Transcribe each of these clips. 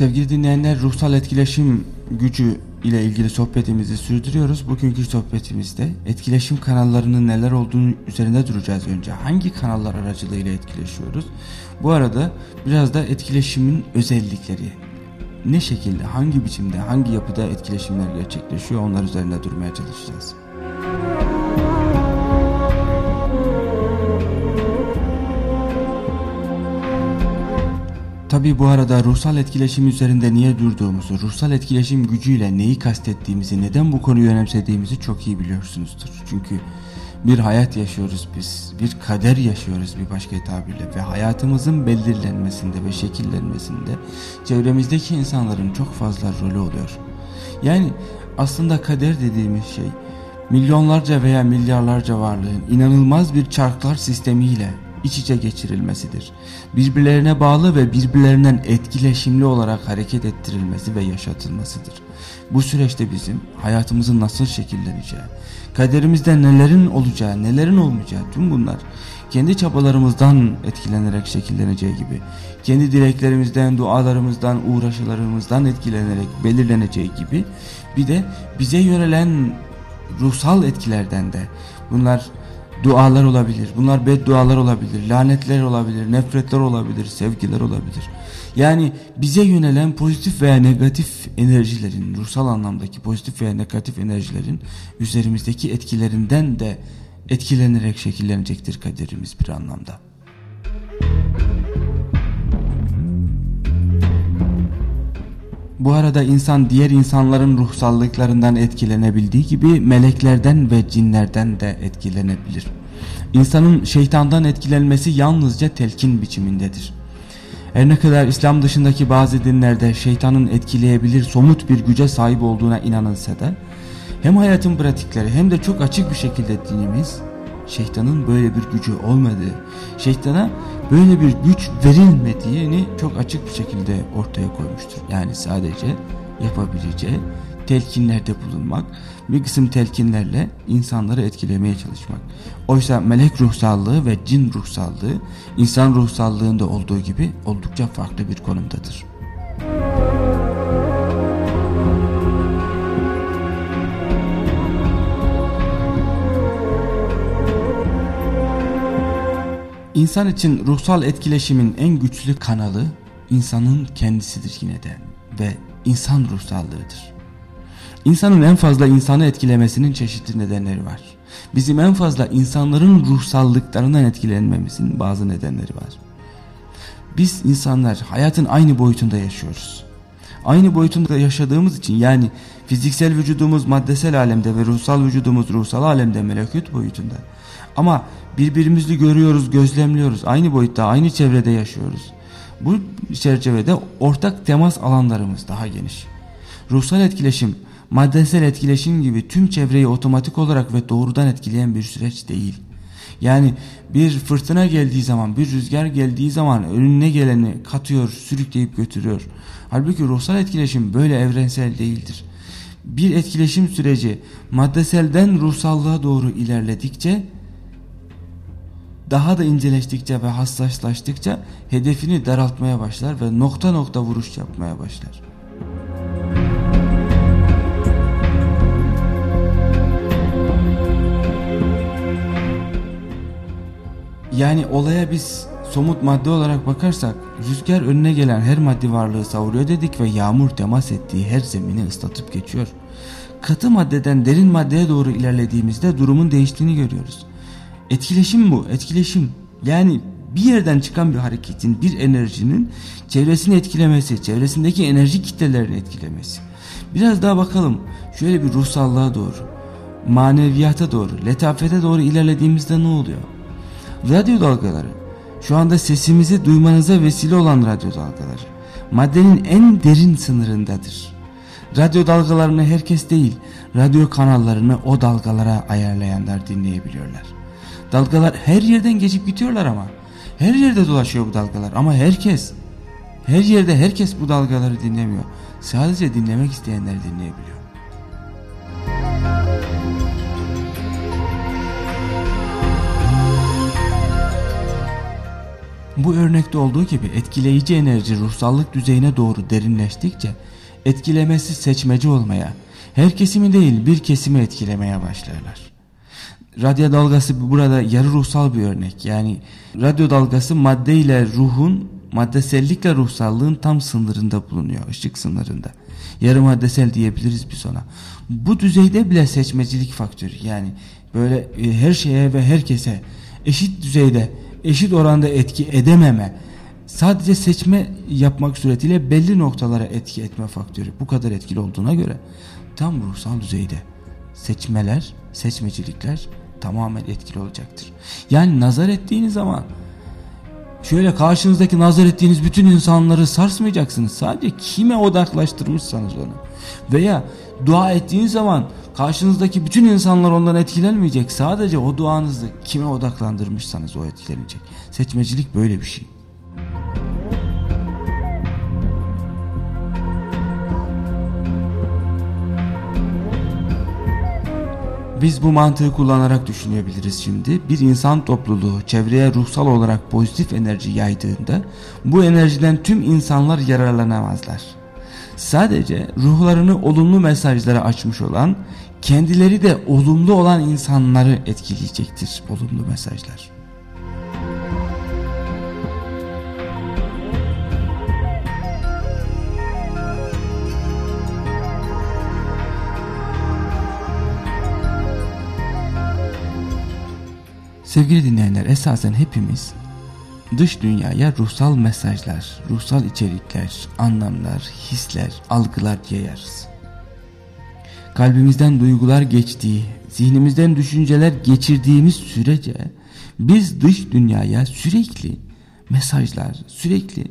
Sevgili dinleyenler ruhsal etkileşim gücü ile ilgili sohbetimizi sürdürüyoruz. Bugünkü sohbetimizde etkileşim kanallarının neler olduğunu üzerinde duracağız önce. Hangi kanallar aracılığıyla etkileşiyoruz? Bu arada biraz da etkileşimin özellikleri. Ne şekilde, hangi biçimde, hangi yapıda etkileşimler gerçekleşiyor onlar üzerinde durmaya çalışacağız. Tabi bu arada ruhsal etkileşim üzerinde niye durduğumuzu, ruhsal etkileşim gücüyle neyi kastettiğimizi, neden bu konuyu önemsediğimizi çok iyi biliyorsunuzdur. Çünkü bir hayat yaşıyoruz biz, bir kader yaşıyoruz bir başka tabirle ve hayatımızın belirlenmesinde ve şekillenmesinde çevremizdeki insanların çok fazla rolü oluyor. Yani aslında kader dediğimiz şey milyonlarca veya milyarlarca varlığın inanılmaz bir çarklar sistemiyle iç içe geçirilmesidir. Birbirlerine bağlı ve birbirlerinden etkileşimli olarak hareket ettirilmesi ve yaşatılmasıdır. Bu süreçte bizim hayatımızın nasıl şekilleneceği, kaderimizde nelerin olacağı, nelerin olmayacağı tüm bunlar kendi çabalarımızdan etkilenerek şekilleneceği gibi, kendi dileklerimizden, dualarımızdan, uğraşılarımızdan etkilenerek belirleneceği gibi bir de bize yönelen ruhsal etkilerden de bunlar dualar olabilir. Bunlar beddualar olabilir, lanetler olabilir, nefretler olabilir, sevgiler olabilir. Yani bize yönelen pozitif veya negatif enerjilerin, ruhsal anlamdaki pozitif veya negatif enerjilerin üzerimizdeki etkilerinden de etkilenerek şekillenecektir kaderimiz bir anlamda. Bu arada insan diğer insanların ruhsallıklarından etkilenebildiği gibi meleklerden ve cinlerden de etkilenebilir. İnsanın şeytandan etkilenmesi yalnızca telkin biçimindedir. Her ne kadar İslam dışındaki bazı dinlerde şeytanın etkileyebilir somut bir güce sahip olduğuna inanılsa da hem hayatın pratikleri hem de çok açık bir şekilde dinimiz şeytanın böyle bir gücü olmadığı, şeytana böyle bir güç verilmediğini çok açık bir şekilde ortaya koymuştur. Yani sadece yapabileceği telkinlerde bulunmak, bir kısım telkinlerle insanları etkilemeye çalışmak. Oysa melek ruhsallığı ve cin ruhsallığı insan ruhsallığında olduğu gibi oldukça farklı bir konumdadır. İnsan için ruhsal etkileşimin en güçlü kanalı insanın kendisidir yine de ve insan ruhsallığıdır. İnsanın en fazla insanı etkilemesinin çeşitli nedenleri var. Bizim en fazla insanların ruhsallıklarından etkilenmemizin bazı nedenleri var. Biz insanlar hayatın aynı boyutunda yaşıyoruz. Aynı boyutunda yaşadığımız için yani fiziksel vücudumuz maddesel alemde ve ruhsal vücudumuz ruhsal alemde melekut boyutunda. Ama birbirimizi görüyoruz, gözlemliyoruz. Aynı boyutta, aynı çevrede yaşıyoruz. Bu çerçevede ortak temas alanlarımız daha geniş. Ruhsal etkileşim, maddesel etkileşim gibi tüm çevreyi otomatik olarak ve doğrudan etkileyen bir süreç değil. Yani bir fırtına geldiği zaman, bir rüzgar geldiği zaman önüne geleni katıyor, sürükleyip götürüyor. Halbuki ruhsal etkileşim böyle evrensel değildir. Bir etkileşim süreci maddeselden ruhsallığa doğru ilerledikçe daha da inceleştikçe ve hassaslaştıkça hedefini daraltmaya başlar ve nokta nokta vuruş yapmaya başlar. Yani olaya biz somut madde olarak bakarsak rüzgar önüne gelen her maddi varlığı savuruyor dedik ve yağmur temas ettiği her zemini ıslatıp geçiyor. Katı maddeden derin maddeye doğru ilerlediğimizde durumun değiştiğini görüyoruz. Etkileşim bu etkileşim yani bir yerden çıkan bir hareketin bir enerjinin çevresini etkilemesi çevresindeki enerji kitlelerini etkilemesi. Biraz daha bakalım şöyle bir ruhsallığa doğru maneviyata doğru letafete doğru ilerlediğimizde ne oluyor? Radyo dalgaları şu anda sesimizi duymanıza vesile olan radyo dalgaları maddenin en derin sınırındadır. Radyo dalgalarını herkes değil radyo kanallarını o dalgalara ayarlayanlar dinleyebiliyorlar. Dalgalar her yerden geçip gidiyorlar ama. Her yerde dolaşıyor bu dalgalar ama herkes her yerde herkes bu dalgaları dinlemiyor. Sadece dinlemek isteyenler dinleyebiliyor. Bu örnekte olduğu gibi etkileyici enerji ruhsallık düzeyine doğru derinleştikçe etkilemesi seçmeci olmaya, her kesimi değil bir kesimi etkilemeye başlarlar. Radyo dalgası burada yarı ruhsal bir örnek. Yani radyo dalgası madde ile ruhun, maddesellikle ruhsallığın tam sınırında bulunuyor, ışık sınırında. Yarı maddesel diyebiliriz biz ona. Bu düzeyde bile seçmecilik faktörü yani böyle e, her şeye ve herkese eşit düzeyde, eşit oranda etki edememe, sadece seçme yapmak suretiyle belli noktalara etki etme faktörü bu kadar etkili olduğuna göre tam ruhsal düzeyde seçmeler, seçmecilikler tamamen etkili olacaktır. Yani nazar ettiğiniz zaman şöyle karşınızdaki nazar ettiğiniz bütün insanları sarsmayacaksınız. Sadece kime odaklaştırmışsanız onu. Veya dua ettiğiniz zaman karşınızdaki bütün insanlar ondan etkilenmeyecek. Sadece o duanızı kime odaklandırmışsanız o etkilenecek. Seçmecilik böyle bir şey. Biz bu mantığı kullanarak düşünebiliriz şimdi. Bir insan topluluğu çevreye ruhsal olarak pozitif enerji yaydığında bu enerjiden tüm insanlar yararlanamazlar. Sadece ruhlarını olumlu mesajlara açmış olan, kendileri de olumlu olan insanları etkileyecektir olumlu mesajlar. Sevgili dinleyenler esasen hepimiz dış dünyaya ruhsal mesajlar, ruhsal içerikler, anlamlar, hisler, algılar yayarız. Kalbimizden duygular geçtiği, zihnimizden düşünceler geçirdiğimiz sürece biz dış dünyaya sürekli mesajlar, sürekli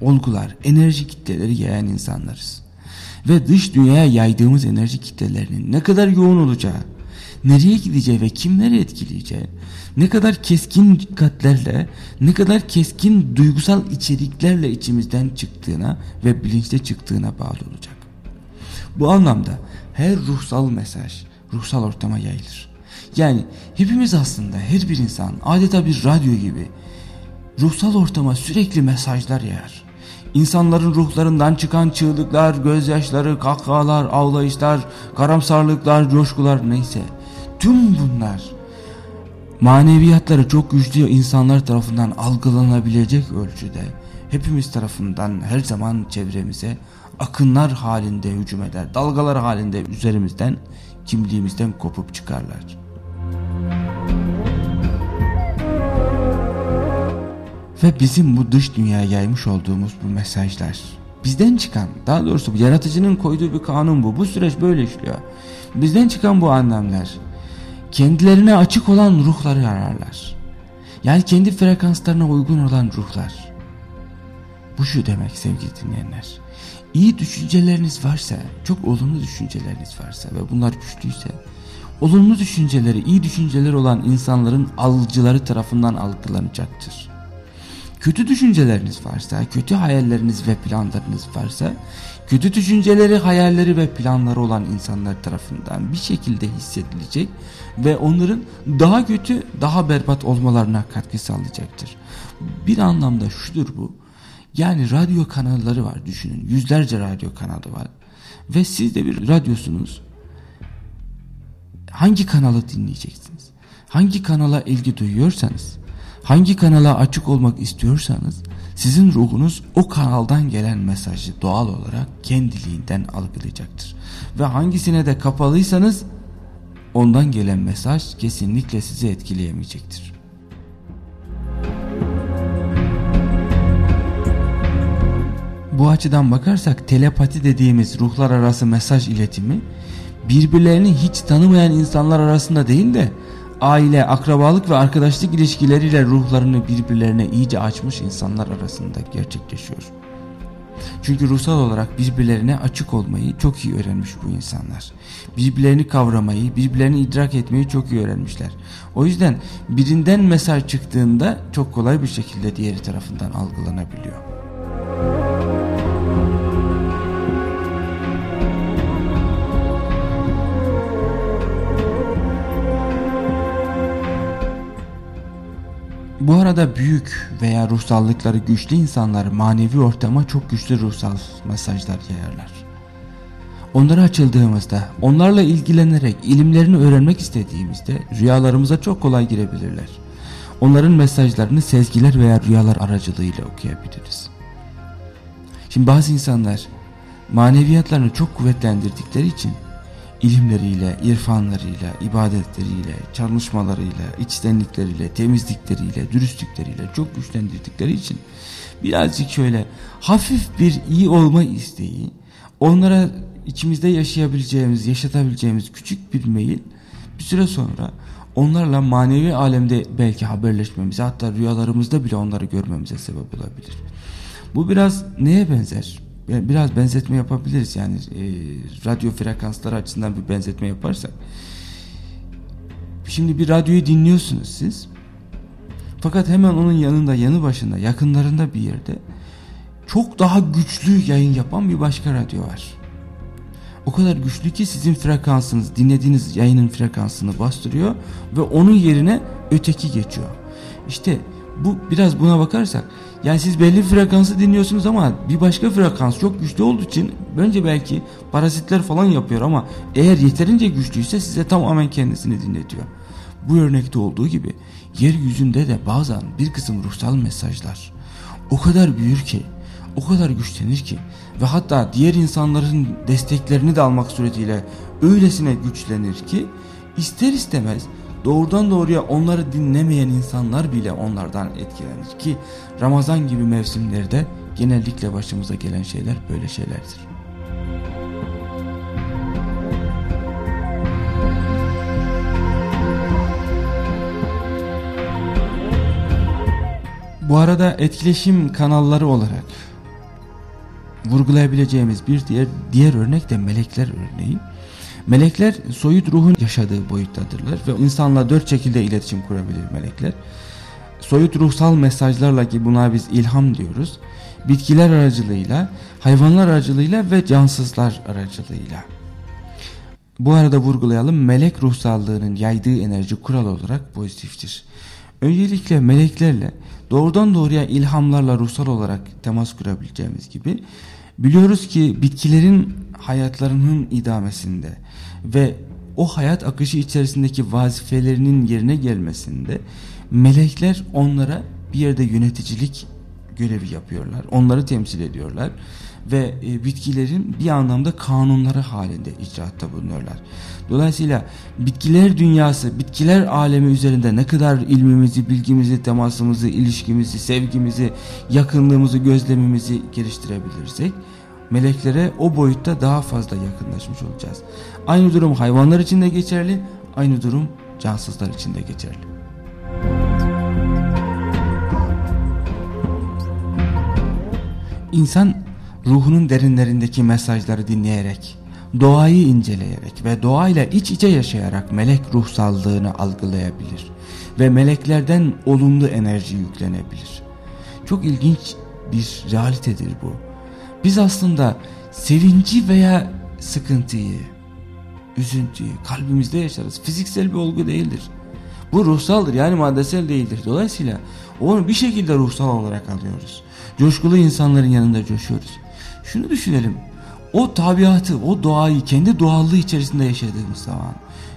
olgular, enerji kitleleri yayan insanlarız. Ve dış dünyaya yaydığımız enerji kitlelerinin ne kadar yoğun olacağı, nereye gideceği ve kimleri etkileyeceği, ne kadar keskin dikkatlerle, ne kadar keskin duygusal içeriklerle içimizden çıktığına ve bilinçte çıktığına bağlı olacak. Bu anlamda her ruhsal mesaj ruhsal ortama yayılır. Yani hepimiz aslında her bir insan adeta bir radyo gibi ruhsal ortama sürekli mesajlar yayar. İnsanların ruhlarından çıkan çığlıklar, gözyaşları, kahkahalar, ağlayışlar, karamsarlıklar, coşkular neyse Tüm bunlar maneviyatları çok güçlü insanlar tarafından algılanabilecek ölçüde hepimiz tarafından her zaman çevremize akınlar halinde hücum eder. Dalgalar halinde üzerimizden kimliğimizden kopup çıkarlar. Ve bizim bu dış dünyaya yaymış olduğumuz bu mesajlar bizden çıkan daha doğrusu yaratıcının koyduğu bir kanun bu. Bu süreç böyle işliyor. Bizden çıkan bu anlamlar kendilerine açık olan ruhları ararlar. Yani kendi frekanslarına uygun olan ruhlar. Bu şu demek sevgili dinleyenler. İyi düşünceleriniz varsa, çok olumlu düşünceleriniz varsa ve bunlar güçlüyse, olumlu düşünceleri, iyi düşünceler olan insanların alıcıları tarafından algılanacaktır. Kötü düşünceleriniz varsa, kötü hayalleriniz ve planlarınız varsa, kötü düşünceleri, hayalleri ve planları olan insanlar tarafından bir şekilde hissedilecek ve onların daha kötü, daha berbat olmalarına katkı sağlayacaktır. Bir anlamda şudur bu. Yani radyo kanalları var düşünün. Yüzlerce radyo kanalı var. Ve siz de bir radyosunuz. Hangi kanalı dinleyeceksiniz? Hangi kanala ilgi duyuyorsanız, hangi kanala açık olmak istiyorsanız sizin ruhunuz o kanaldan gelen mesajı doğal olarak kendiliğinden algılayacaktır. Ve hangisine de kapalıysanız ondan gelen mesaj kesinlikle sizi etkileyemeyecektir. Bu açıdan bakarsak telepati dediğimiz ruhlar arası mesaj iletimi birbirlerini hiç tanımayan insanlar arasında değil de aile, akrabalık ve arkadaşlık ilişkileriyle ruhlarını birbirlerine iyice açmış insanlar arasında gerçekleşiyor. Çünkü ruhsal olarak birbirlerine açık olmayı çok iyi öğrenmiş bu insanlar. Birbirlerini kavramayı, birbirlerini idrak etmeyi çok iyi öğrenmişler. O yüzden birinden mesaj çıktığında çok kolay bir şekilde diğeri tarafından algılanabiliyor. Bu arada büyük veya ruhsallıkları güçlü insanlar manevi ortama çok güçlü ruhsal mesajlar yayarlar. Onlara açıldığımızda, onlarla ilgilenerek ilimlerini öğrenmek istediğimizde rüyalarımıza çok kolay girebilirler. Onların mesajlarını sezgiler veya rüyalar aracılığıyla okuyabiliriz. Şimdi bazı insanlar maneviyatlarını çok kuvvetlendirdikleri için ilimleriyle, irfanlarıyla, ibadetleriyle, çalışmalarıyla, içtenlikleriyle, temizlikleriyle, dürüstlükleriyle çok güçlendirdikleri için birazcık şöyle hafif bir iyi olma isteği, onlara içimizde yaşayabileceğimiz, yaşatabileceğimiz küçük bir meyil bir süre sonra onlarla manevi alemde belki haberleşmemize hatta rüyalarımızda bile onları görmemize sebep olabilir. Bu biraz neye benzer? Biraz benzetme yapabiliriz yani e, radyo frekansları açısından bir benzetme yaparsak. Şimdi bir radyoyu dinliyorsunuz siz. Fakat hemen onun yanında yanı başında yakınlarında bir yerde çok daha güçlü yayın yapan bir başka radyo var. O kadar güçlü ki sizin frekansınız dinlediğiniz yayının frekansını bastırıyor ve onun yerine öteki geçiyor. İşte bu biraz buna bakarsak yani siz belli bir frekansı dinliyorsunuz ama bir başka frekans çok güçlü olduğu için bence belki parazitler falan yapıyor ama eğer yeterince güçlüyse size tamamen kendisini dinletiyor. Bu örnekte olduğu gibi yeryüzünde de bazen bir kısım ruhsal mesajlar o kadar büyür ki o kadar güçlenir ki ve hatta diğer insanların desteklerini de almak suretiyle öylesine güçlenir ki ister istemez doğrudan doğruya onları dinlemeyen insanlar bile onlardan etkilenir ki Ramazan gibi mevsimlerde genellikle başımıza gelen şeyler böyle şeylerdir. Bu arada etkileşim kanalları olarak vurgulayabileceğimiz bir diğer diğer örnek de melekler örneği. Melekler soyut ruhun yaşadığı boyuttadırlar ve insanla dört şekilde iletişim kurabilir melekler. Soyut ruhsal mesajlarla ki buna biz ilham diyoruz. Bitkiler aracılığıyla, hayvanlar aracılığıyla ve cansızlar aracılığıyla. Bu arada vurgulayalım melek ruhsallığının yaydığı enerji kural olarak pozitiftir. Öncelikle meleklerle doğrudan doğruya ilhamlarla ruhsal olarak temas kurabileceğimiz gibi biliyoruz ki bitkilerin hayatlarının idamesinde ve o hayat akışı içerisindeki vazifelerinin yerine gelmesinde melekler onlara bir yerde yöneticilik görevi yapıyorlar. Onları temsil ediyorlar ve e, bitkilerin bir anlamda kanunları halinde icraatta bulunuyorlar. Dolayısıyla bitkiler dünyası, bitkiler alemi üzerinde ne kadar ilmimizi, bilgimizi, temasımızı, ilişkimizi, sevgimizi, yakınlığımızı, gözlemimizi geliştirebilirsek meleklere o boyutta daha fazla yakınlaşmış olacağız. Aynı durum hayvanlar için de geçerli, aynı durum cansızlar için de geçerli. İnsan ruhunun derinlerindeki mesajları dinleyerek, doğayı inceleyerek ve doğayla iç içe yaşayarak melek ruhsallığını algılayabilir ve meleklerden olumlu enerji yüklenebilir. Çok ilginç bir realitedir bu. Biz aslında sevinci veya sıkıntıyı, üzüntüyü kalbimizde yaşarız. Fiziksel bir olgu değildir. Bu ruhsaldır yani maddesel değildir. Dolayısıyla onu bir şekilde ruhsal olarak alıyoruz. Coşkulu insanların yanında coşuyoruz. Şunu düşünelim. O tabiatı, o doğayı kendi doğallığı içerisinde yaşadığımız zaman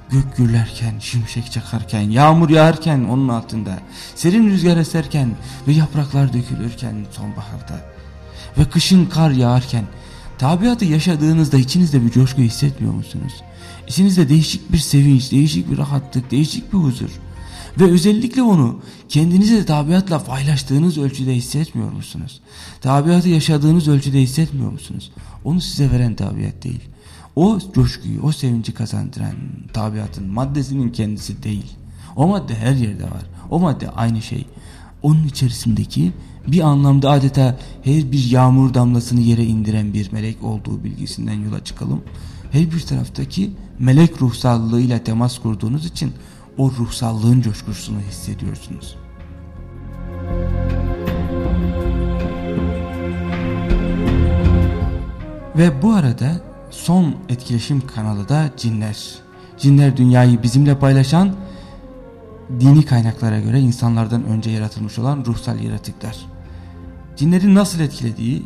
gök gürlerken, şimşek çakarken, yağmur yağarken onun altında, serin rüzgar eserken ve yapraklar dökülürken sonbaharda ve kışın kar yağarken tabiatı yaşadığınızda içinizde bir coşku hissetmiyor musunuz? İçinizde değişik bir sevinç, değişik bir rahatlık, değişik bir huzur. Ve özellikle onu kendinize tabiatla paylaştığınız ölçüde hissetmiyor musunuz? Tabiatı yaşadığınız ölçüde hissetmiyor musunuz? Onu size veren tabiat değil. O coşkuyu, o sevinci kazandıran tabiatın maddesinin kendisi değil. O madde her yerde var. O madde aynı şey. Onun içerisindeki bir anlamda adeta her bir yağmur damlasını yere indiren bir melek olduğu bilgisinden yola çıkalım. Her bir taraftaki melek ruhsallığıyla temas kurduğunuz için o ruhsallığın coşkusunu hissediyorsunuz. Ve bu arada son etkileşim kanalı da cinler. Cinler dünyayı bizimle paylaşan dini kaynaklara göre insanlardan önce yaratılmış olan ruhsal yaratıklar. Cinlerin nasıl etkilediği,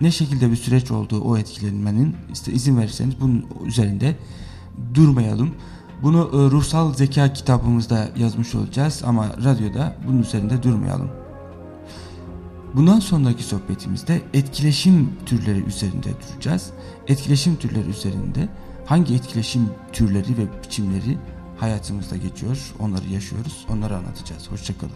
ne şekilde bir süreç olduğu o etkilenmenin işte izin verirseniz bunun üzerinde durmayalım. Bunu e, ruhsal zeka kitabımızda yazmış olacağız ama radyoda bunun üzerinde durmayalım. Bundan sonraki sohbetimizde etkileşim türleri üzerinde duracağız. Etkileşim türleri üzerinde hangi etkileşim türleri ve biçimleri hayatımızda geçiyor, onları yaşıyoruz, onları anlatacağız. Hoşçakalın.